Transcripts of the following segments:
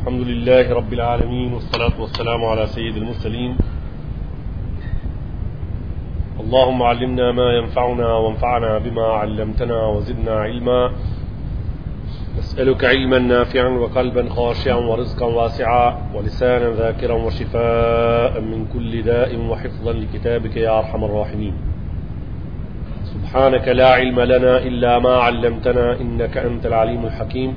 الحمد لله رب العالمين والصلاة والسلام على سيد المرسلين اللهم علمنا ما ينفعنا وانفعنا بما علمتنا وزدنا علما نسألك علما نافعا وقلبا خاشعا ورزقا واسعا ولسانا ذاكرا وشفاء من كل داء وحفظا لكتابك يا أرحم الراحمين سبحانك لا علم لنا إلا ما علمتنا إنك أنت العليم الحكيم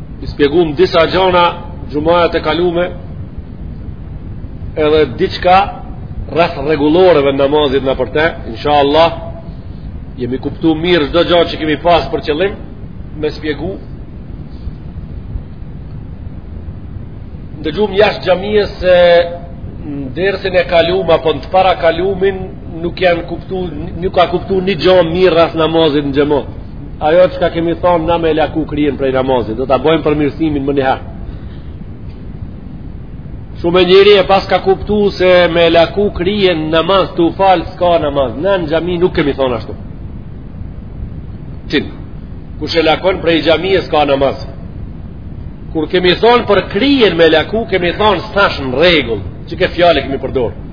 I spjegum disa gjana xhumajat e kalume edhe diçka rreth rregulloreve namazit nëpër te, insha Allah, jemi kuptu mirë çdo gjan që kemi pas për qëllim, me spjegu. Ndëgjum jashtë xhamies se në dersin e kalum, apo në të parakalumin, nuk janë kuptu, nuk a kuptu një gjan mirë rreth namazit në xhemat. Ajo çka kemi thonë na me e laku kryen prej namazit, do ta bojmë përmirësimin menjëherë. Shumë njeri e paska kuptu se me e laku kryen namaz tu falë s'ka namaz. Na në xhami nuk kemi thonë ashtu. Tinë, kush e lakon prej xhamie s'ka namaz. Kur kemi thonë për kryen me e laku, kemi thonë s'asht në rregull, qikët fjalë e kemi përdorë.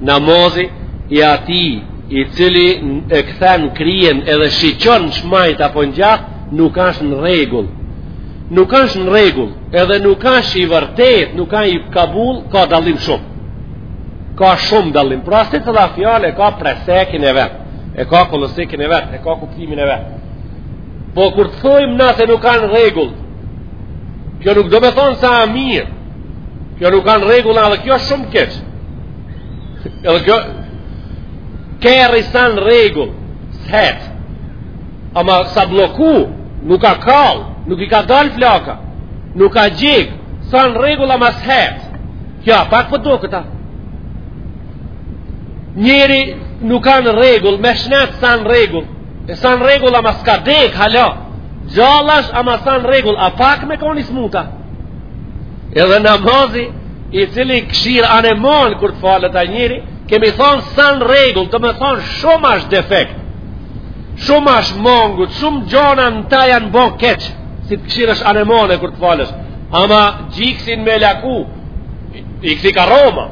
namazi i atij i cili e kthen krien edhe shiqon në shmajt apo në djatht nuk ashtë në rregull nuk ashtë në rregull edhe nuk ashtë i vërtet nuk ashtë i kabul ka dallim shumë ka shumë dallim pra secila fjalë e ka presekin e vet e ka kolosekin e vet e ka kuptimin e vet po kur të thojmë na se nuk a në rregull kjo nuk domethonë se a mirë Kjo nuk a në rregull edhe kjo shumë keq. Edhe kjo kerri s'a në rregull, s'hec. Ama s'a blloku, nuk a kall, nuk i ka dal flaka, nuk a djeg, s'a në rregull ama s'hec. Kjo pak po do këta. Njeri nuk a në rregull, me shnet s'a në rregull. E s'a në rregull ama s'ka dek, hala gjall asht ama s'a në rregull, a pak me kon i smut a. Edhe namazi i cili kshir anemanë kur të falet njeri, kemi thonë s'a në rregull, domethonë shumë ashtë defekt, shumë ashtë mangut, shumë gjona në ta janë bon keq, si të kshirësh anemanë kur të falësh. Ama gjiksin me e laku, i kthy ka Roma,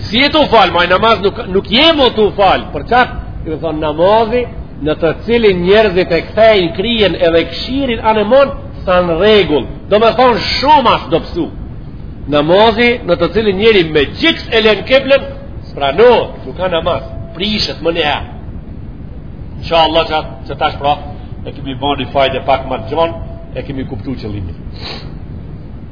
Si je tu falë, ma namaz nuk, nuk je mo tu falë, për qata kemi thonë namazi, në të cilin njerëzit e kthejnë krien edhe kshirin anemon, s'a në rregull, domethonë shumë ashtë dobsu. Namazi në të cilin njeri me gjiks e len kiblen, s'pranohet, nuk ka namaz, prishet menjëherë. Insha Allah që, që tash pra, e kemi bo një fajde pak ma të gjonë, e kemi kuptu qëllimin.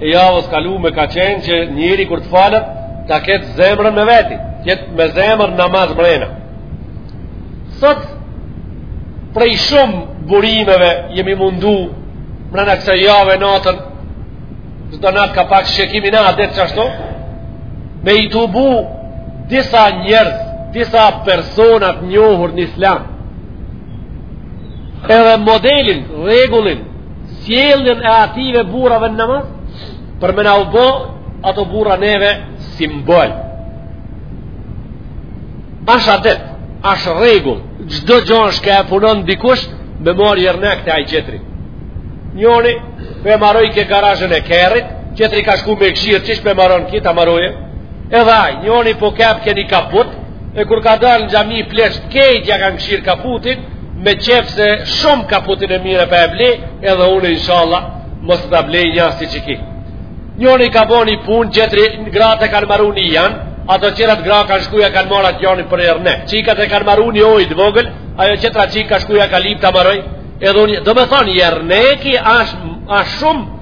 E javës kalume ka qenë që njeri kur të falet, ta ketë zemrën me veti, t'jetë me zemër në namaz mrena. Sot, prej shumë burimeve jemi mundu mrena kësaj jave natën, çdo natë ka pak se e kimi na adet qashtu, me i tubu disa njerëz, disa persona të njohur në islam, edhe modelin, rregullin, sjelljen e atyve burrave në namaz për me na u bo ato burra neve simbol ash adet ash rregull çdo gjo çka e punon dikush me marr jërnek te aj qetri njoni pe maroj ke garazhën e kerrit qetri ka shku me kshyr qysh pe maron ki ta maroj edhe aj njoni po kep ke një kaput E kur ka dalë në xhami pleqt kejt ja kanë kshyr kaputin, me qef se shumë kaputin e mirë pa e ble, edhe unë inshallah mos të ta blej nja si qiky. Njoni ka bo një pun, qetri gratë e kanë maru një jan, ato qerat gra kanë shku ja kanë marr at jan për jërnek. Çikat e kanë maru një ojë të vogël, ajo qetra çikë ka shku ja ka lyp ta maroj, edhe unë, do me thonë, jërneki ashtë ash shumë,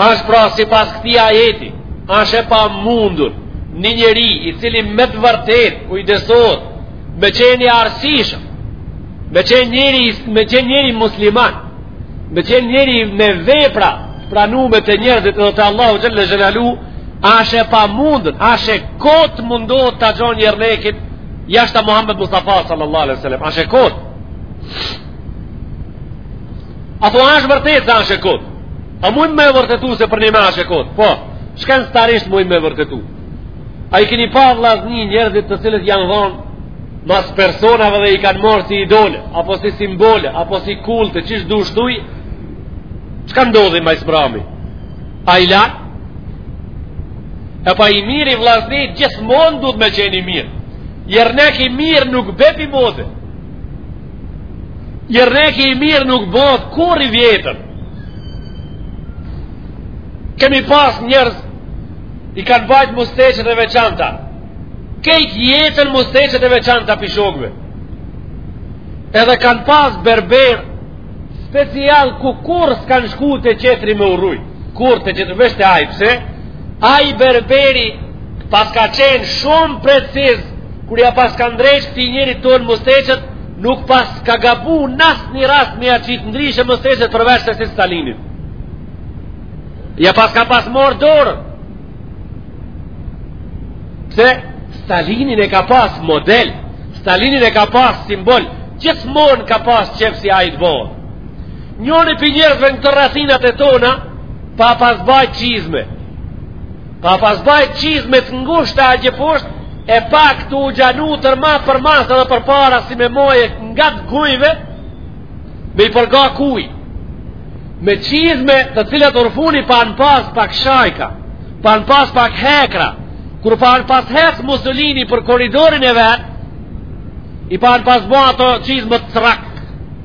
Ashtë pra sipas këtij ajeti, ashtë e pamundur një njeri i cili me të vërtet kujdesohet me qen i arsyshëm, me qenë njeri, me qenë njeri musliman, me qenë njeri me vepra të pranume te njerëzit dhe te Allahu Xhelle Xhelaluhu, ash e pamundun, ash e kotë të mundohet ta gjon jërnekin jashta Muhammed Mustafa sallallahu alaihi sallam, ash e kotë. A thua është vërtet se është e kot? A mund me vërtetu se përnjime është e kot? Po, shkencërisht mund me vërtetu. A i keni pa vllazni njerëzit të cilët janë dhonë mas personave dhe i kanë marrë si idole, apo si simbole, apo si kulte, qysh të dush thuj, çka ndodhi ma së mbrami? A i lanë? E po i miri vllazni, gjithmonë duhet me qen i mirë. Jërnek i mirë nuk bje pi mode. Jërneki i mirë nuk bëhet kurr i vjetër. Kemi pas njerëz i kanë bajt musteqet e veçanta. Kejt jetën musteqet e veçanta pi shokve. Edhe kanë pas berber special ku kurr s'kanë shku te qetri me u rruj. Kurr te qetri, veç te aj pse, Ai berberi paska qenë shumë preciz kur ja paska ndreq këtij njerit tonë musteqet, nuk paska gabu n'asnjë rast me ja qitë ndryshe musteqet përveç se si Stalinit. Ja paska pas marrë dorë. Pse Stalinin e ka pas model, Stalinin e ka pas simbol, gjithmonë ka pas qef si ai të bojë. Njoni pi njerëzve në këto rrethinat e tona, pa pas bajt çizme. Pa pas bajt çizme të ngushta atje posht, e pak tu gjanu tërma përmas edhe përpara si me maje ngat gujve, me i përga kuj. Me çizme të cilat përfuni pan pas pak shajka, pan pas pak hekra, kur pan pas hec Musolini për korridorin e vet, i pan pas bo ato çizmet crrak,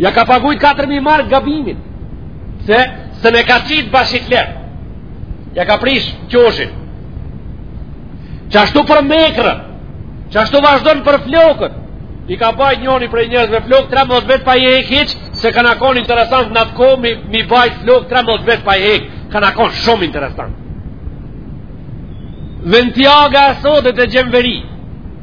Ja ka pagujt 4.000 mark gabimin, se se ne ka qitë bash Hitler. Ja ka prish qoshin. Qashtu për mekrën, qashtu vazhdon për flokët, i ka bajt njoni prej njerëzve flokë, 13 vjet pa i hekë hiç, se ka nakon interesant në atë kohë, mi, mi bajt flokë, 13 vjet pa i hekë, ka nakon shumë interesant. Ventiaga e sotë të gjemveri,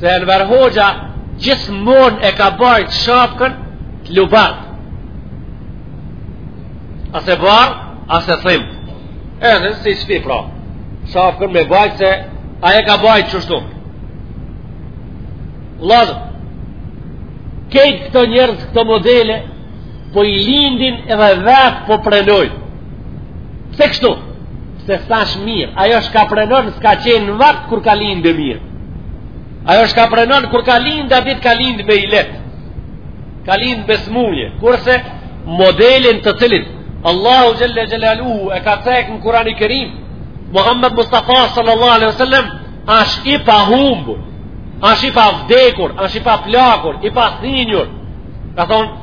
Se Enver Hoxha gjithmonë e ka bajt shapkën të lubart. Ase bardhë, ase thimë. Edhe si shti pra. Shapkën me bajt se ai e ka bajt qështu. Vllazën, kejtë këto njerëz këto modele, po i lindin edhe vetë po prenojnë. Pse kështu? Se s'ashtë mirë, ajo shka prenon s'ka qenë në vakt kur ka lindë mirë. Ajo shka prenon kur ka lindë, atë ditë ka lindë me illet. Ka lindë me smunje. Kurse modelin të cilin, Allahu xhele xhelaluhu e ka cekë në Kurani Kerim, Muhammed Mustafa sallallahu alaihi wasallam është i pahumbur, është i pavdekur, është i paplakur, i pathinjur. Ka thonë,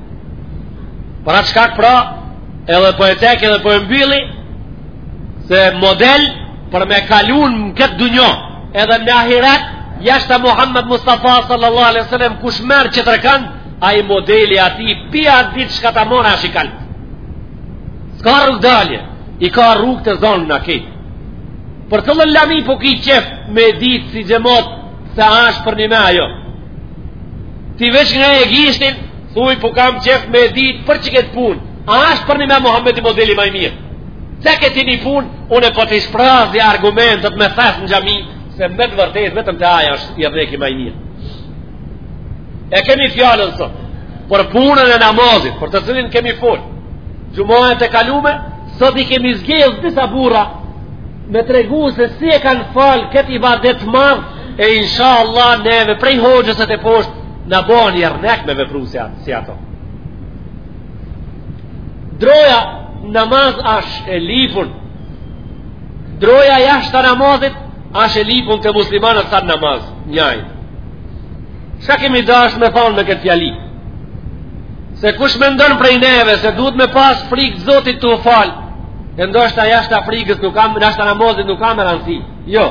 Për atë shkak pra, edhe po e tek edhe po e mbylli, se model për me kalu në këtë dunjo, edhe në ahiret, jashta Muhammed Mustafa sallallahu alaihi sallam, kush merr tjetër kan, ai modeli atij, pi atë ditë shka ta marrë ashtë i kalbt. S'ka rrugëdalje, i ka rrugët e zonë në këtë. Për të lëllami po ki qef me ditë si xhemat, se ashtë përnime ajo. Ti veç ngre gishtin, thuj po kam qef me dit për qëkëtë pun, a është përnime Mohamedi modeli ma i mirë. Se ke ti një pun, unë po t'i shprazi argumentet me thes në xhami, se me të vërtet, vetëm te ai është jerneki ma i mirë. E kemi fjalën sot, për punën e namazit, për të cilin kemi folë, xhumajat e kalume, sot i kemi zgjedhë disa burra, me tregu se si e kanë falë këtë ibadet të madh, e insha Allah neve prej hoxhës e teposhtë, na bohen jernek me vepru si, atë, si ato. Droja n'namaz ashtë e lypun, droja jashta namazit ashtë e lypun te muslimanët sa n'namaz, njajtë. Ça kemi dashë me thonë me këtë fjali? Se kush mendon prej neve, se duhet me pas frikë Zotit tu u falë, e ndoshta jashta frikës nuk kam, jashta namazit nuk ka me rëndësi. Jo,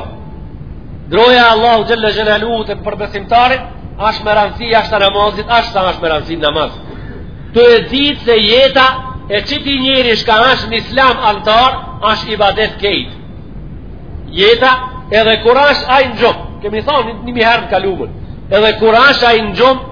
droja Allahu xhele xhelaluhu te për besimtarit, ashtë me rëndësi jashta namazit, ashtë sa ashtë me rëndësi n'namaz. Tu e ditë se jeta e qëti njeri shka ashtë në islam antar, ashtë ibadet kejtë. Jeta edhe kur ashtë ai në gjumë, kemi thonë një niherë në kalumen, edhe kur ashtë ai në gjumë,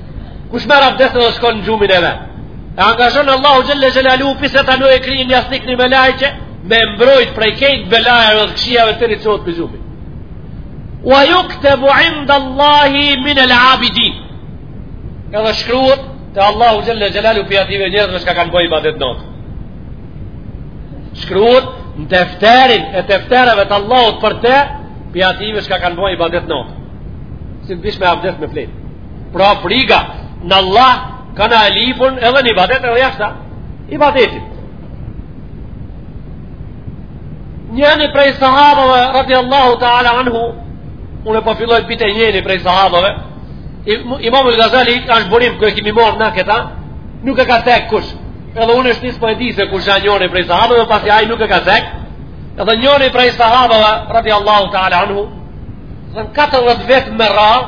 Kush merr abdes edhe shkon në gjumin e vet, e angazhon Allahu xhelle xhelaluhu pisë ta nuk e kri një asnik një melajqe me mbrojt prej krejt belajeve edhe këqijave të një qotë për gjumin. Wa juktebu inde Allahi min el-abidin. Edhe shkruhet te Allahu xhelle xhelaluhu prej atyve njerëzve çka kanë bo ibadet natën. Shkruhet në tefterin e tefterave të Allahut për te prej atyve çka kanë bo ibadet natën. Si të bish me abdes me flejt. Pra friga në Allah ka në alifun edhe në ibadet edhe jashta ibadetit. Njëni prej sahabëve, radijallahu ta'ala anhu, unë e po filloj bite njëni prej sahabëve, Imam el-Gazali është burim ku e kimi marrë na këta, nuk e ka cek kush, edhe unë është njësë po e di se kush janë njëni prej sahabëve, pasi ai nuk e ka cek, edhe njëni prej sahabëve, radijallahu ta'ala anhu, dhe në 40 vjet me radh,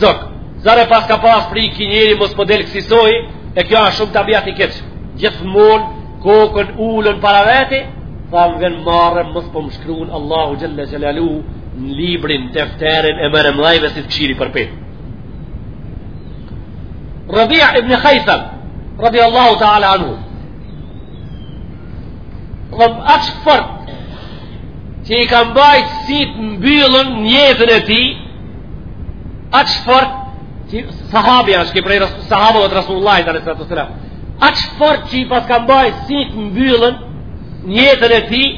Zok, zare paska pas frikë ky njeri mos po del kësi soj, e kjo është shumë tabiat i keq. Gjithmonë kokën ulun para veti, tha më vjen marre, mos po më shkrun Allahu xhelle xhelaluhu në librin, tefterin e mendjemdhajve si të këqyri përpjetë. Rabia ibn Khajtham, radijallahu ta'ala anhu, edhe aq fort, që i ka mbajt sytë mbyllun në jetën e tij, Aq fort që sahabi është ke prej sahabëve të Rasulullah sallallahu alaihi wasallam. Aq fort që i paska mbajt sytë mbyllun në jetën e tij.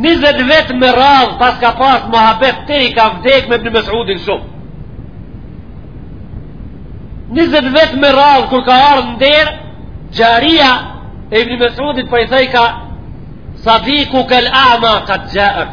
20 vjet me radh paska pas muhabet deri ka vdek me Ibn Mas'udin shumë. 20 vjet me radh kur ka ardhur në derë, Xharia e Ibn Mas'udit po i thojka Sadikuka al-a'ma qad ja'ak.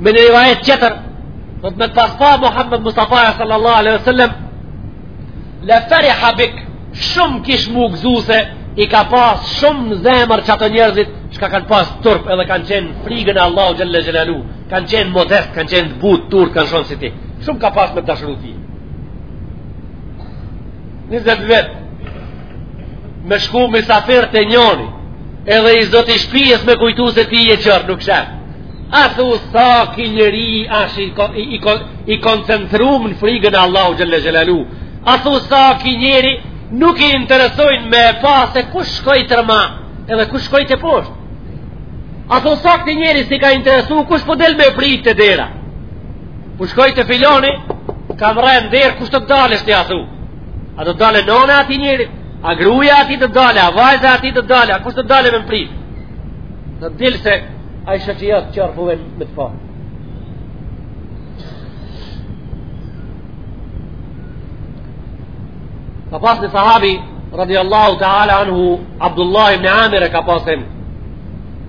në një rivajet tjetër dhe të me të pas pa Muhammed Mustafa sallallahu alaihi sallam le feriha bik shumë kish m'u gëzu se i ka pas shumë n'zemër qato njerëzit çka kanë pas turp edhe kanë qenë n'frigën e Allahut xhelle xhelaluhu kanë qenë modest, kanë qenë të butë, turp, kanë shonë si ti shumë ka pas me të dashuru ty 20 vjet me shku musafir te njoni edhe i zoti i shpijes me kujtu se ti je qorr nuk sheh a thu sa ky njeri asht i, i, i, i koncentrum në frigën e Allahut xhelle xhelaluhu a thu sa ky njeri nuk i intereson me pa se kush shkoi tërma edhe kush shkoi teposhtë a thu sa ky njeri s'i ka interesu kush po del me e prit te dera Po shkoj te filoni, kam rre në derë, kush do të dalë shti atu? A do dalë nona e atij njerit? A gruja e atij do dalë? A vajza e atij do dalë? A kush do dalë me më pritë? Në dilë se, a i shëtë jatë qërë buve me të parë. Ka pas një sahabi, radiallahu ta'ala anhu, Abdullah ibn Amir e ka pas emnin,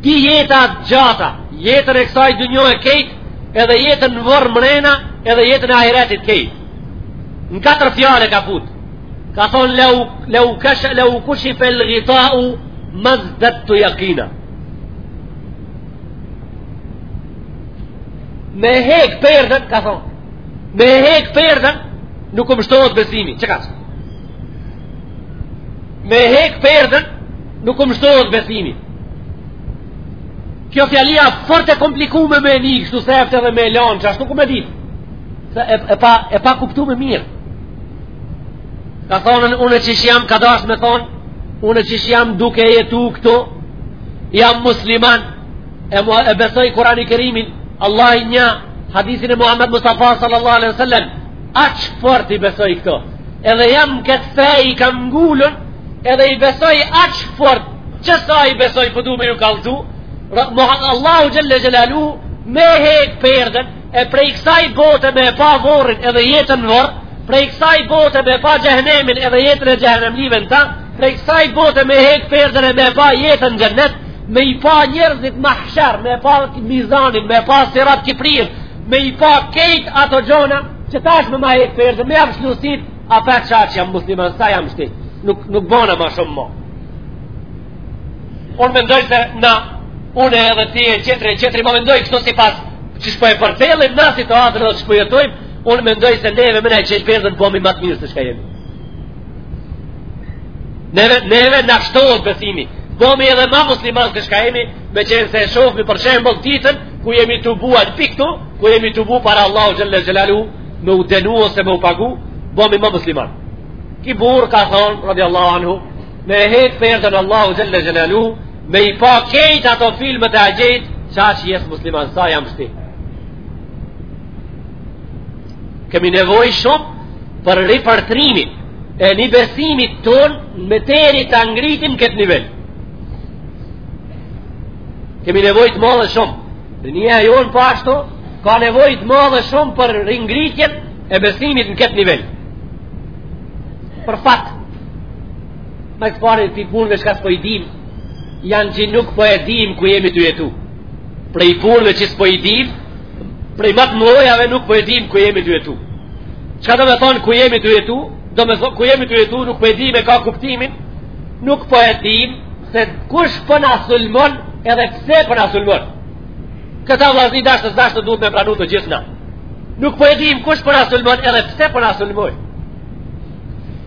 di jeta të gjata, jetën e kësaj dynjoje kejt, edhe jetën në vorr mrena, edhe jetën e ahiretit kejt. Në katër fjalë e ka fut, ka thonë leu, leu, kesh, leu kushifel gitau mezdedtu jakina. Me hek perden, ka thonë, me hek perden, nuk më shtohet besimi, ç'ka thonë? me hek perden nuk më shtohet besimi kjo fjalia fort e komplikume me e ni kështu sefte dhe me e lanë qashtu ku me dit se e, e, pa, e pa kuptueme mirë ka thonë unë që jam ka dash me thonë unë që jam duke jetu këtu jam musliman e, mu, e besoj kurani kerimin Allahin nja hadisin e Muhammed Mustafa sallallahu alaihi sallam Aq fort i besoj këto. Edhe jam këtë fe i kam ngulun, edhe i besoj aq fort që sa i besoj po du me ju kallzu. Allahu xhelle xhelalu me hek perden e prej kësaj bote me pa vorrin edhe jetën në vorr, prej kësaj bote me pa xhehenemin edhe jetën e xhehenemlivet, prej kësaj bote me hek perden e me pa jetën në xhennet, me i pa njerëzit në mahshar, me pa mizanin, me pa sirat kiprinë, Me i pa kejt ato gjona Që tash me ma hek perden Me m'i shplu sitë Apet qaq jam musliman Sa jam shti Nuk, nuk bona ma shumë mo Unë mendoj se na Unë edhe ti e tjetri e tjetri Ma mendoj kështu sipas Qysh po e përtelim Na si të atër dhe qysh po jetojmë Unë mendoj se neve me na e hek perden bomi ma të mirë se çka jemi Neve, neve na shtohet besimi Bomi edhe ma musliman se çka jemi Meqenëse shofim për shembull ditën Ku jemi tubu a pikë këtu, ku jemi tubu para Allahu Xhelle Xhelaluhu, me u denu ose me u pagu, bomi ma musliman. Ki burrë ka thonë, radi Allahu anhu, me e hek perden Allahu Xhelle Xhelaluhu, me i pa kejt ato filmet e atjejt, qaq jes musliman, sa jam shti. Kemi nevojë shumë për ripërtrimin e një besimit tonë me teri ta ngritim këtë nivel. Kemi nevojë të madhe shumë. Rinia jonë po ashtu ka nevojë të madhe shumë për ringritjen e besimit në këtë nivel. Për fat. Ma të parat e punëve çka s'po i dim, janë që nuk po e dim ku jemi tu jetu. Prej punëve që s'po i dim, prej ma t'mdhojave nuk po e dim ku jemi tu jetu. Çka do me thonë ku jemi tu jetu, do me thonë ku jemi tu jetu, nuk po e dim e ka kuptimin, nuk po e dim, se kush po na sulmon edhe pse po na sulmon këta vllazni dashtë s'dashtë duhet me pranu të gjithë na nuk po e dim kush po na sulmon edhe pse po na sulmon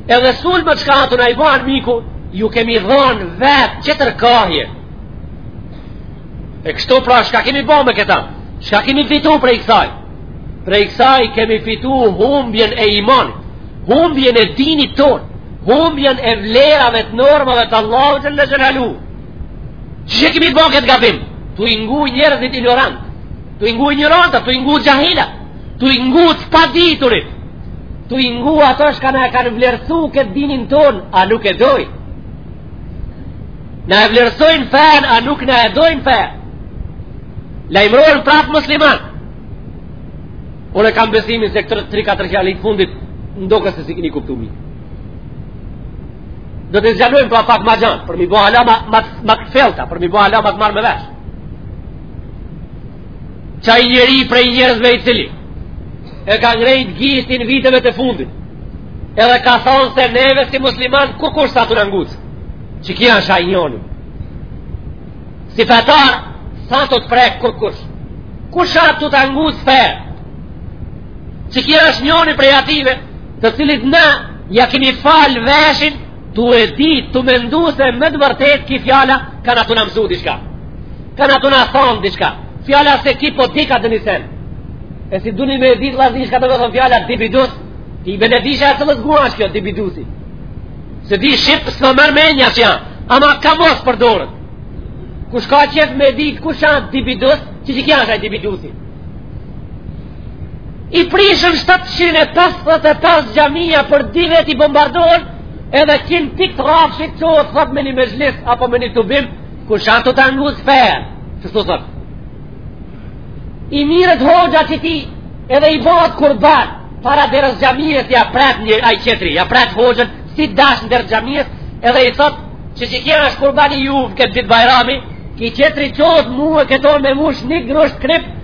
edhe sulmet shka a tu na i ba anmiku ju kemi dhonë vetë qetër kahje e kështu pra shka kemi bo me këta shka kemi fitu prej kësaj Prej kësaj kemi fitu humbjen e imanit, humbjen e dinit ton, humbjen e vlerave të normave të Allahut xhele xhelaluhu. Qysh e kemi bënë këtë gabim? Tu i ngu njerëzit injorantë, tu i ngu injoranta, tu i ngu xhahila, tu i ngu të paditurit, tu i ngu ato shka na e kanë vlerësu këtë dinin ton, a nuk e dojnë. Na e vlerësojnë fenë, a nuk na e dojnë fenë. Lajmërohen prapë musliman. Unë e kam besimin se këto 3-4 fjalët e fundit, n'qoftë se s'i kini kuptu mirë. Do t'i zgjanojmë pra pak ma gjanë, për m'i bo hala ma, ma, ma të fellta, për m'i bo hala ma të marrë me vesh. Qaj njeri prej njerëzve i cili, e ka ngrejtë gishtin viteve të fundit edhe ka thonë se neve si musliman kurrkush s'a tu na ngucë qiky është ai njoni si fetar s'a tu të prek kurrkush kush a tu ta ngucë fenë qiky është njoni prej atyve të cilit na ja kemi falë veshin Tu e di, tu mendu se me të vërtetë ky fjala kanë tu na mësu diçka. Kanë tu na thonë diçka. Fjala se ky po dika do një sen. E si duni me e ditë vllazni shka do me thonë fjala dibidus, ti i benedisha e të lëzë mua është kjo dibidusi. S'e di shqip s'ma merr menja që janë, ama ka mos përdoret. Kush ka qef me di kush janë dibidus, qe qiky është ai dibidusi. I prishen 755 xhamia për dy vjet i bombardohen edhe ky n'pikë të rafshit çohet thot me një mexhlis apo me një tubim kush a tu ta nguc fenë që së thot i mirret hoxha këtij edhe i bëhet kurban para derës xhamisë ja pret një ai qetri ja pret hoxhën si dash në derë xhamisë edhe i thot qe qiky është kurbani juve këtë ditë bajrami ky qetri çohet mu në këto me mush një grusht kripë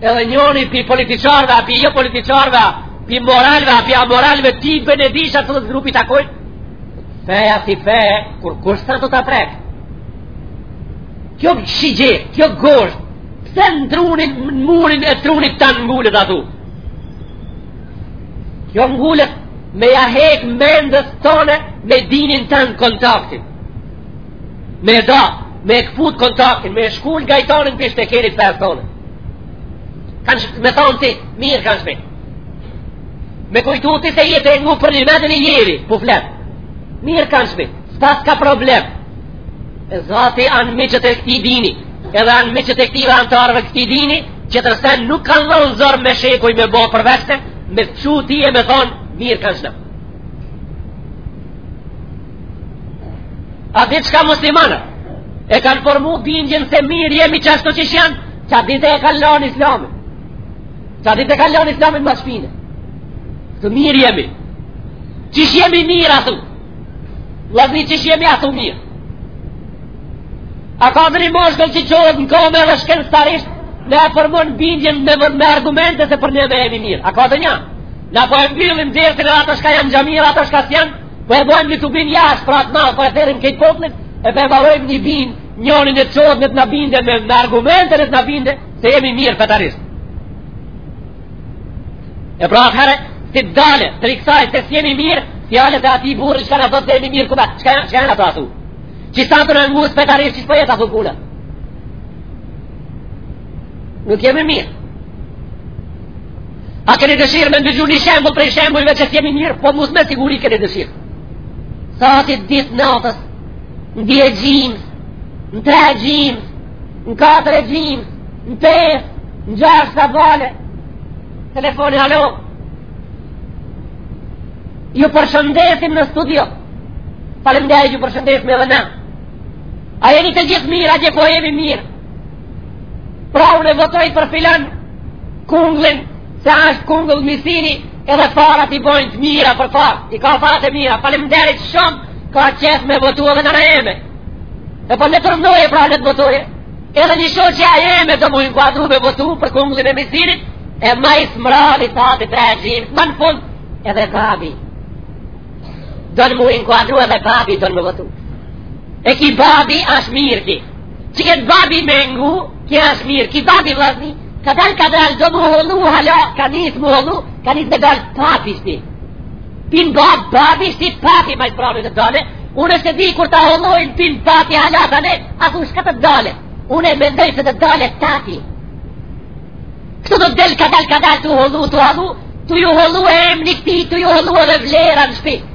Edhe njoni pi politiqarve, a pi jo politiqarve, a pi moralve, a pi amoralve, ti bane dishka, çdo grupi takojnë, feja si feje, kur, kur s'do t'ta prek? Kjo shigjet, kjo gozhdë, pse në trunin, në murin e trunit tan ngulet aty? Kjo ngulet me ja hek mendës tone me dinin tan kontaktin. Me e da, me e këput kontaktin, me e shkul gajtanin për, siç e keni për e thonë. Kanë me thonë ty, mirëkonshme. Me kujtu ti se je te ngu prej një me t'vërtetë ni njeri, po flet. Mirëkonshme, s'paska problem. E zati anmiqtë e këtij dini, edhe anmiqtë e këtyne antarëve t'këtij dini, qet sen nuk kanë dhonë zor me shekuj me bo përveç se me t'çu ty e me thonë, mirëkonshme. A dini shka muslimanë? Që e kanë formu bindjen se mirë jemi ashtu qysh janë, qaj ditë e kanë lanë islamin. Qaj ditë e kanë lanë islamin mas shpine. Se mirë jemi. Qysh jemi mirë ashtu. Lazim qysh jemi ashtu mirë. A ka naj mashkull që çohet në komë dhe shkencëtarisht na e formon bindjen me, me argumente se përnime jemi mirë. A ka naj një? Na po e mbyllim derën e ato shka janë xhamia, ato shka s'janë, Po e bojmë një tubim jashtë pra t'madh, po e therrim këtë poplin, e po e marojmë një binë, njëri le t'çohet le t'na binde, me, me argumente le t'na binde, se jemi mirë fetarisht. E pra atëherë, si t'dale dëshmia e ksaj, se s'jemi mirë, fjalët e atij burri, çka na thotë se jemi mirë, këta, çka jan ato? Që sa të në ngusë fetarisht, që së për po jetë asu punët? Nuk jemi mirë. A keni dëshirë me ndëgju një shembul prej shembulve që po s'jemi mirë, po, nëse me siguri keni dëshirë. Saati dy t'natës, në dy e gjimës, në tre e gjimës, në katër e gjimës, në pesë, në gjashë sabahle, telefoni alo, ju përshëndesim në studio, faleminderit, ju përshëndesim edhe na. A jeni të gjithë mirë, a gjithë po jemi mirë, Pra unë e votoj për filan kungullin, se ashtë kungull misiri edhe farat i bojnë të mira për farë, i ka farat e mira, faleminderit shumë, ka qef me votu edhe motra jeme. E po le t'urdhnojë, pra le të votojë, edhe një shoqja jeme do mu inkuadru me votu për kungullin e misirit, e, merre me men, saati tre e gjimës, ma në fund edhe babi. Don mu inkuadru edhe babi don me votu. E ki babi ashtë mirë ki. Që këtë babi me ngu, kja është mirë, ki babi vlasni, kadal, kadal, do m'u hollu, hala, ka nis m'u hollu, ka nis me dalë, papi shti. Pin babë, babi shti, papi ma i prave të dalë, unë s'e di kur ta hëllojnë, pin papi hala, ta ne, a ku shka të dalë, unë e mendoj se të dalë, tati. Kështu do të delë, kadal, kadal, tu hollu, tu hollu, tu ju hollu emni këtij, tu ju hollu edhe vlera në shpitë.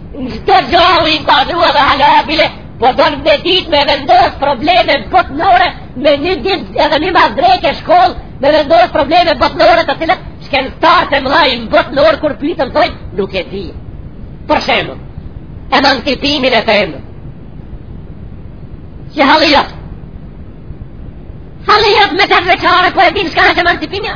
Në çdo gja u inkuadru edhe hala bile, po don me dit me vendos probleme botnore, me një dit edhe një masdreke shkollë, me vendos probleme botnore të cilët shkenctarët e mdhaj botnorë, kur i pyt m'thojnë, nuk e di. Për shembull, emancipimin e femnës, që halijat, halijat me tetëvjeçare, po e din shka â emancipimi,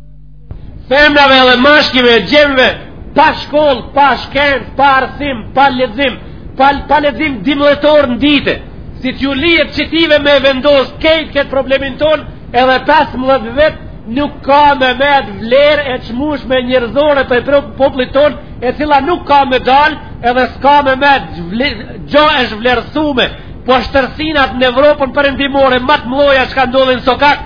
Femrave edhe mashkujve e djemve, pa shkollë, pa shkencë, pa arsim, pa lexim, pa, pa lexim dymdhet orë në ditë, si t'ju lihet qitive me vendos krejt këtë problemin tonë, edhe 15 vjet nuk ka me met vlerë e çmushme njerëzore prej popllit tonë, e cila nuk ka me dal, edhe s'ka me met gjo e zhvlerësume, poshtërsinat në Evropën perëndimore, ma të mdhoja që ka ndodhin sokak,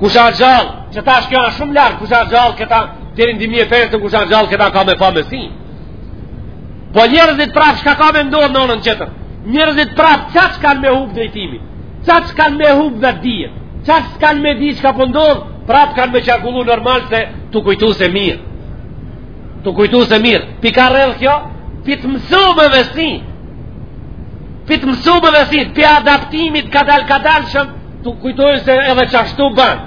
Kush â gjallë, që tash kjo â shumë larg, kush â gjallë këta, deri në 2005-të kush â gjallë këta ka me pa me sy. Po njerëzit prapë shka ka me ndodh në onën tjetër. Njerëzit prapë qaq kanë me hub drejtimin, qaq kanë me hub edhe dijen, qaq kanë me di çka po ndodh, prapë kanë me qarkullu normal se tu kujtu se mirë. Tu kujtu se mirë. Pi kah rrjedh kjo? Pi të mësum vesin. Pi të mësum vesin. Pi adaptimit kadal-kadalshëm. Tu kujtu se edhe qashtu ban,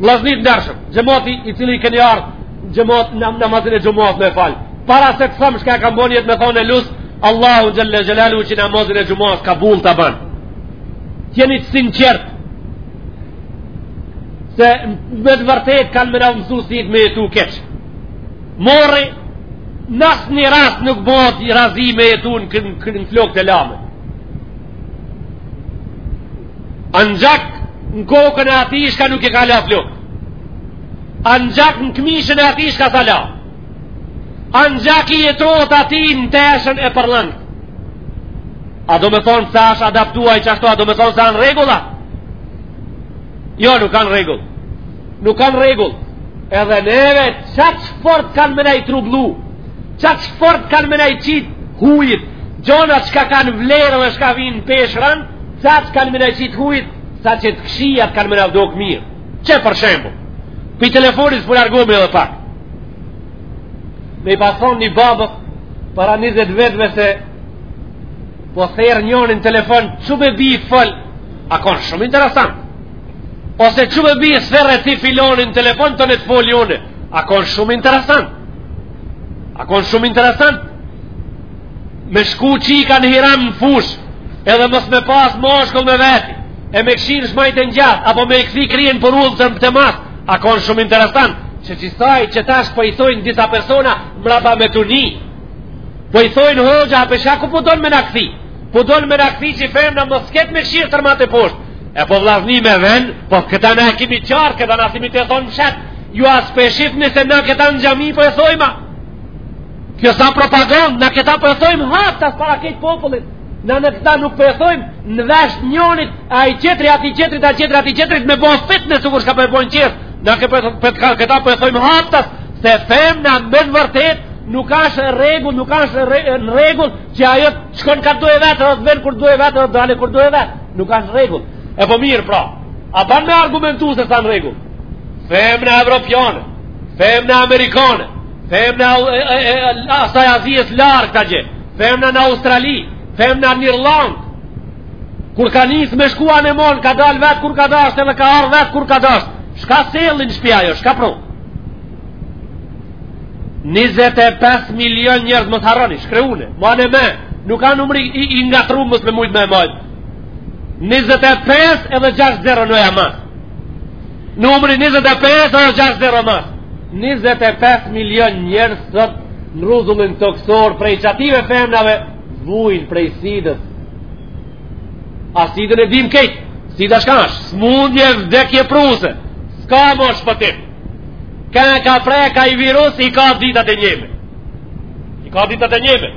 vllaznit e ndershëm, xhemat i cili keni ardhë, xhemat namazin e xhumas me falë, para se të thom shka kam bo nijet me thonë, e lus Allahun xhelle xhelaluhu që namazin e xhumas kabull ta ban. T'jeni të sinqertë, se me të vërtet kanë me na mësu si me jetu keq. Morri n'asnjë rast nuk bëhet razi me jetu në flokët e lame. Anxhak në kokën e atij shka nuk i ka la flokt. Anxhak në këmishën e atij shka s'â la. Anxhak i jetohet atij në teshen e përllangt. A domethonë se asht adaptu ai qashtu, a domethonë se janë rregulla? Jo, nuk kanë rregull. Nuk kanë rregull. Edhe neve, qaq fort kanë me na i trubllu? Qaq fort kanë me na i qit hujit, gjonat çka kanë vlerë dhe shka vinë peshë ranë, qaq kanë me na i qit hujit, sa që të këshijat kanë me na u dok mirë. Qe për shembull, pi telefonit po largohmi edhe pak, me i pas thon një babës para 20 vjetëve se po therë njonin n'telefon që me bi fol a konë shumë interesant ose që me bi therrë e ti filonin n'telefon të folin a konë shumë interesant A konë shumë interesant? Me shku çika në hiram në fush, edhe mos me pas mashkull me veti, e me kshyr n'shmajt e n'djathë, apo me këthi kryen për udhë te mas, a konë shumë interesant? Qe qitash, qe tash po i thojnë disa persona, mrapametuni, po i thojnë hoxha, pe sheh ku po don me na këthi, po don me na këthi qi femna mos ketë me kshyr tërmal e teposhtë, E po vllazni me ven, po këta ne e kimi qartë, këta ne s'jemi tu thonë mshehtë, ju a s'pe shihni se ne këta në xhami po e thojmë. Kjo s'a propagandë, ne këta po e thojmë haptas para këtij popullit. Ne këta nuk po e thojmë, në vesh njonit, ai atij qetrit, ai qetri atij qetrit, me bo fitne sikur shka pe bojnë qerët. Ne këta pe thojmë haptas, se femna me të vërtet, nuk ashtë në regull, nuk ashtë në regull, që ajo shkon ka duhe vetë, dhe të vinë kur duhe vetë, dhe të dalë kur duhe vetë. Nuk është rregull. E po mirë pra. A ban me argumentu se s'a në rregull? Femna evropiane, femna amerikane, femna e asaj Azisë larg atje, femna në Australi, femna në Irlandë, kur ka nisë me shku an e man, ka dalë vetë kur ka dashtë edhe ka ardhë vetë kur ka dashtë. Shka solli n'shpi ajo, shka pru? 25 milion njerëz, mos harroni, shkreune, mane n'men, nuk a numri i, i ngatrrum mos me mujtë me e majtë. 25 edhe 6-0 në e masë. Numri 25 edhe 6-0 masë. 25 milion njerëz sot në rruzullin tokësor prej qatyve femnave, vujnë prej sidës. A sidën e dim krejt, sida shka është, smundje vdekje pruse, s'ka më shpëtim. Kë e ka prekë aj virus, i ka ditët e njehme. I ka ditët e njehme.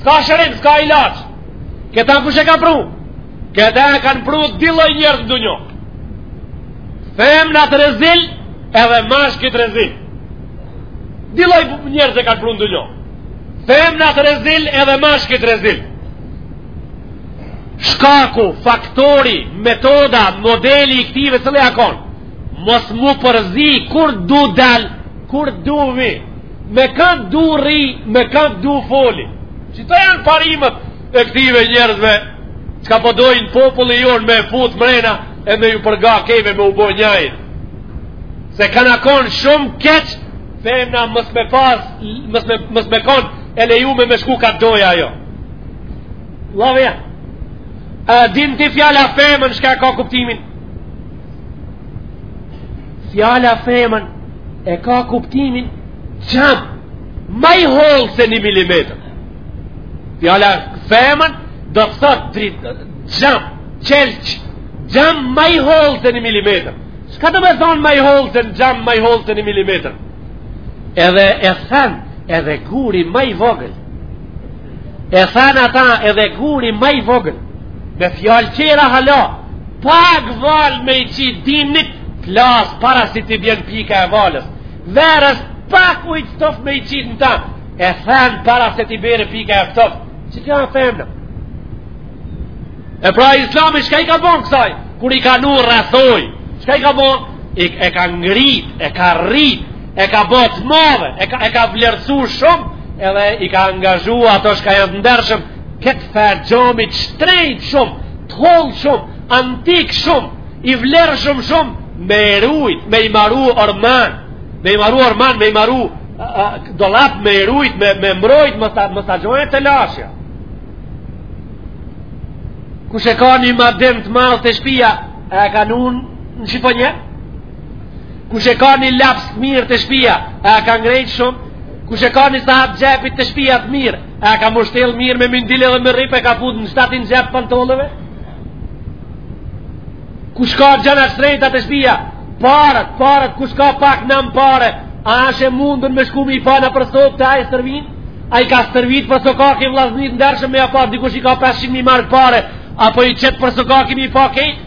S'ka shërim, s'ka ilaç. Këta kush e ka pru? Këta e kanë pru dy lloj njerëz n'dunjo. Femnat rezil, edhe mashkit rezil. Dy lloj njerëz e kanë pru në dunjo. Femnat rezil, edhe mashkit rezil. Shkaku, faktori, metoda, modeli i këtyve, cili a kon? mos mu përzi kur du dal kur du vi me kan du rri me kan du foli qito janë parimet e këtive njerëzve shka po dojnë populli jonë me fut mrena e me ju përga keve me u bo njajnë se kanë akon shumë keq femna mos me pas mos me, mos me kon e lejume me shku ka don ajo llavja a din ti fjala femën shka ka kuptimin fjala femën e ka kuptimin xham ma i hollë se një milimetër fjala femën do të thot drit xham qelq xham ma i hollë se një milimetër çka do me thonë ma i hollë se një xham ma i hollë se një milimetër edhe e then edhe guri ma i vogël E then ata edhe guri ma i vogël, me fjalë tjera hala, pak valë me i qitë dimnit, plas para se t'i bjen pika e valës, verës pak ujë t'ftoft me i qitë në ta, e then para se t'i bjerë pika e ftoft, qikja femna? E pra islami shka i ka bon kësaj, kur i ka vnu rrethojë, shka i ka bon, e ka ngrit, e ka rrit, e ka bo të madhe, e ka e ka vlerësu shumë, edhe i ka angazhu ato shka janë të ndershëm, këtë far xhami të shtrejt shumë, të hollë shumë, antik shumë, i vlershëm shumë me e rujt, me i maru orman, me i maru orman, me i maru dolap me e rujt, me, me mbrojt, më sa, më sa gjojë të lashja. Kush e ka një madem të madh te shpia, e ka vnu në shifonjer? Kush e ka një laps të mirë te shpia, e ka ngrejt shumë? Kush e ka një sahat xhepit te shpia të mirë, e ka mështjell mirë me mindil edhe me rrip e ka fut në shtatin xhep pantolleve? Kush ka gjëna t'shtrejta te shpia? Parët, parët, kush ka pak në më pare, a ashe mundën me shku me i pa nëpër sokak a i stërvin? A i ka stërvit për sokak e vllaznit ndershëm me a pa, dikush i ka 500.000 mark pare, apo i qet për sokaki me i pa kejt?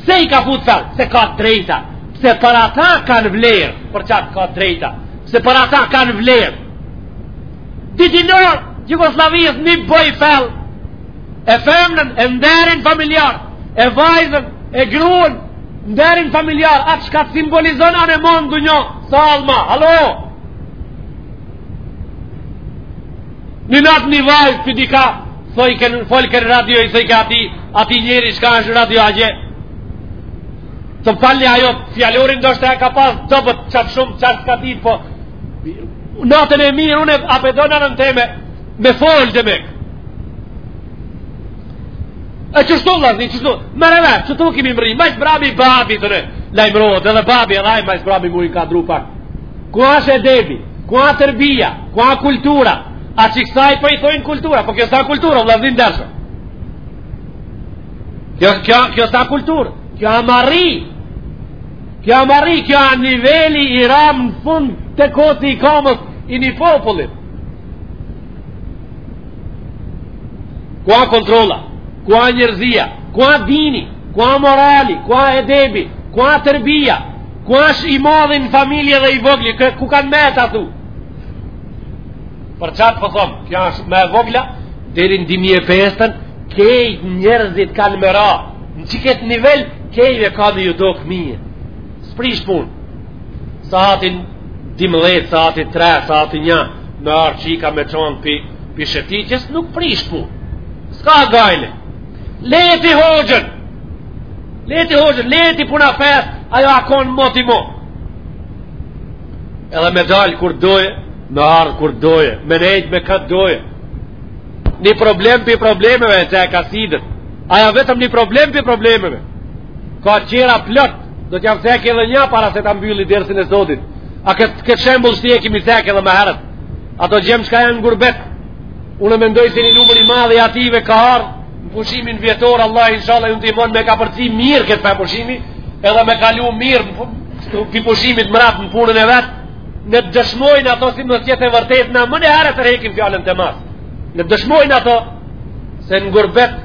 Pse i ka fut fell? Se ka të drejta. Pse për ata kanë vlerë. Për qatë ka të drejta. Pse për ata kanë vlerë. Dhet dinar Jugosllavisë i boj fell. E femnën, e nderin familjar. E vajzën, e gruën, nderin familjar. Atë shka simbolizon anë e man n'dynja sallma, halo? Halo? Një natë një vajzë prej dikah, thoi i kënë folë kënë radio, i thoi ka ati, ati njeri shka është radio a gje. Të falli ajo, fjalorin ndoshta e ka pas dobët qatë shumë, qatë ka ditë, po natën e mirë, unë e apedona nënën teme, me folë dhe me. E qështu, vllazni, qështu, më rëve, qëtu kemi mërri, ma i mbrami babi të në, lajmërojët, edhe babi, edhe ma i mbrami mu i ka dru pak. Ku ashë edebi, ku a terbija, ku a kultura, a që kësaj për po i thojnë kultura, po kjo s'a kultura, vllazën t'ndershëm. Kjo, kjo, kjo s'a kultura, kjo a marri, kjo a marri, kjo a niveli i ramë në fund te koci i kamës i një popullit. Ku a kontrolla? Ku a njerzia? Ku a dini? Ku a morali? Ku a edebi? Ku a terbija? Ku është i madhi n'familje dhe i vogli? Ku kanë met ato? Për qatë po thom, kjo është me e vogla, deri n'2005-ën, kej njerzit kanë me ra në qëkëtë nivel, kejve ka me ju dok mirë. S'prish punë. Saatin 12, saatin 3, saatin 1, me ardh çika me qanë pi shëtitjes, nuk prish punë. S'ka gajle. Leti hoxhën. Leti hoxhën, leti puna fesë, ajo a kon moti mo. Edhe me dalë kur doje, me ardhë kur doje, me nejtë me kë t'doje. Një problem pi problemeve e të e ka sidët. Ai a vetëm një problem për problemeve. Ka qera plot. Do t'ja cek edhe një para se ta mbylli dersin e sodit. A këtë kët shembull ç'e kemi cekë edhe më herët. Ato djem çka janë n'gurbet. Unë mendoj se një numër i madh i atyve ka ardhur në pushimin vjetor, Allah inshallah ju ndihmon me kapërci mirë këtë pa pushimi, edhe me kalu mirë pi pushimit mrat në punën e vet. Ne t'dëshmojnë ato si mos t'jetë e vërtet na menjëherë tërhekim fjalën të masë. Ne t'dëshmojnë ato se në gurbet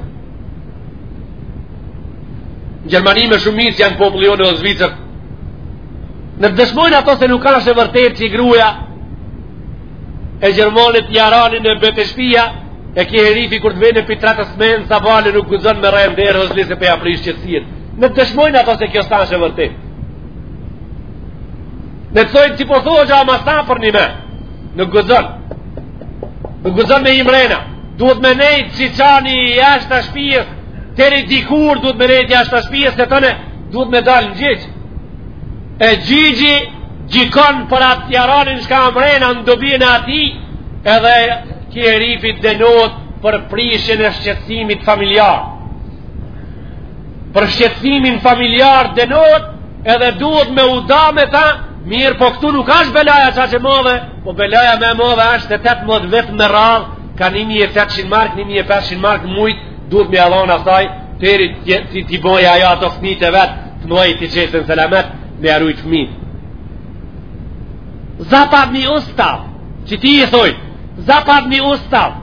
Në Gjermani me shumicë janë populli jonë dhe Zvicër. Ne të dëshmojnë ato se nuk ashtë e vërtet qi gruja e gjermanit një jaranin e bje te shpia e ky herifi kur të vjen pi t'natës me sabale nuk guzon me ra n'derë, zile se po ja prish qetësinë. Ne të dëshmojnë ato se kjo s'ashtë e vërtet. Ne të thojnë ti po thua qa, ama s'a përnjëme, nuk guzon. Nuk guzon me hi mrena, duhet me nejt si qani jashtë shpijës, deri dikur duhet me nejt jashtë shpijës, se tane duhet me dalë në gjigj. E gjigji gjikon për atë jaranin shka mrena në dobin e atij, edhe ky herifi dënohet për prishjen e shqetsimit familjar. Për shqetësimin familjar denohet edhe duhet me u da me ta, mirë po këtu nuk është belaja qaq e madhe, po belaja ma e madhe është 18 vjet me radhë, ka 1800 mark, 1500 mark mujt, duhet me ja dhon asaj, teri t'i bojë ajo ato fmijt e vet, të mujë t'i qesë n'selamet, me i rujt fmijt. Zapadni ustav, që t'i thoj, zapadni ustav,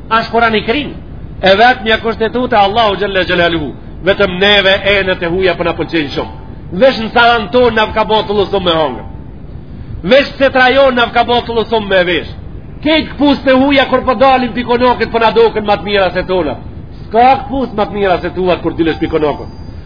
Ashtë Kurani Kerim, e vetmja kushtetutë e Allahut Xhelle Xhelaluhu, vetëm neve enët e huja po na pëlqejnë shumë. Veç në sahan tonë na u ka bo të lësum me hongër. Veç setra jonë na u ka bo të lësum me vesh. Kejt këpusët e huja kur po dalim prej konakut po na doken ma të mira se tonat. S'ka këpus ma të mira se tuat kur dilesh prej konakut.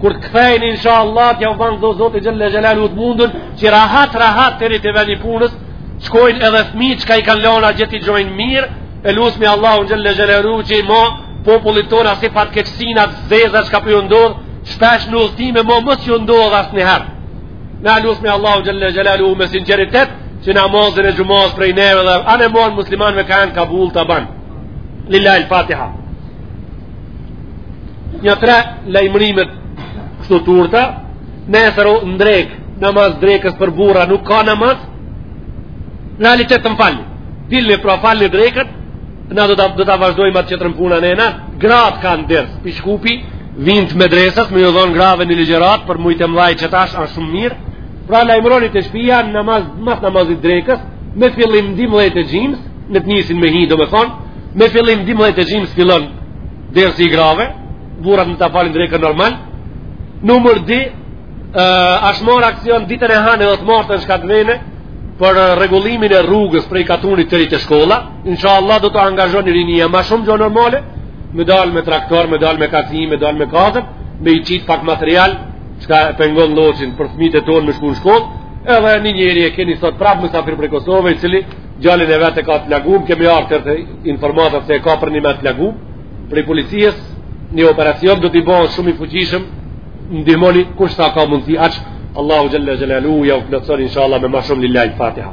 Kur të kthejnë, insha Allah, t'ja u banë edhe Zoti xhelle xhelaluhu të mundun, që rahat, rahat teri te veni i punës, shkojnë edhe fmit që ka i kanë lon gjithë i gjojnë mirë, e lusim Allahun xhelle xhelaluhu që mo, popullit tonë asi fatkeqësinat e zeza që ka po ju ndodhë, shpesh në udhëtime mo mos ju ndodhë asnjëherë. Na lusim Allahun xhelle xhelaluhu me sinceritet, që namazin e xhumas prej neve dhe anembon muslimanve ka janë kabul ta banë. Lillahil-Fatiha. një tre lajmërime të shkurta nesër n'drekë namaz drekës për burra nuk ka namaz nali që të mfalni dilni pra falni drekën na do të do të vazhdojmë atë që të rëmpuna në ena gratë kanë ders prej Shkupi vijnë medreses me ju dhonë grave një ligjëratë për mujt e mlaj që tash a shumë mirë pra lajmëroni te shpia namaz, mas namazit drekës me fillim dymdhetë e gjymës në të njishin me hi do me thonë Me fillim 12 e gjymës fillon dersi i grave, burrat le ta falin drekën normal. Numër 2, është marrë aksion ditën e hanë e dhetë mart në shkatë vene, për rregullimin e rrugës prej katunit teri te shkolla, inshallah do të angazhoni rinia ma shumë jo normale, me dalë me traktor, me dalë me kaci, me dalë me kazëm, me i qitë pak material, që ka pengon lloçi për fmit e tonë me shku në shkollë, edhe një njeri e keni sot prapë mysafir prej Kosove, i cili Djalin e vet e ka të plagum, kemi artë te informatat se e ka përnime të plagum, prej policisë, një operacion do t'i bahet shumë i fuqishëm, ndihmoni kush sa ka mundësi aq Allahu xhelle xhelaluhu ja u plotëson inshallah me ma shumë lillahi fatiha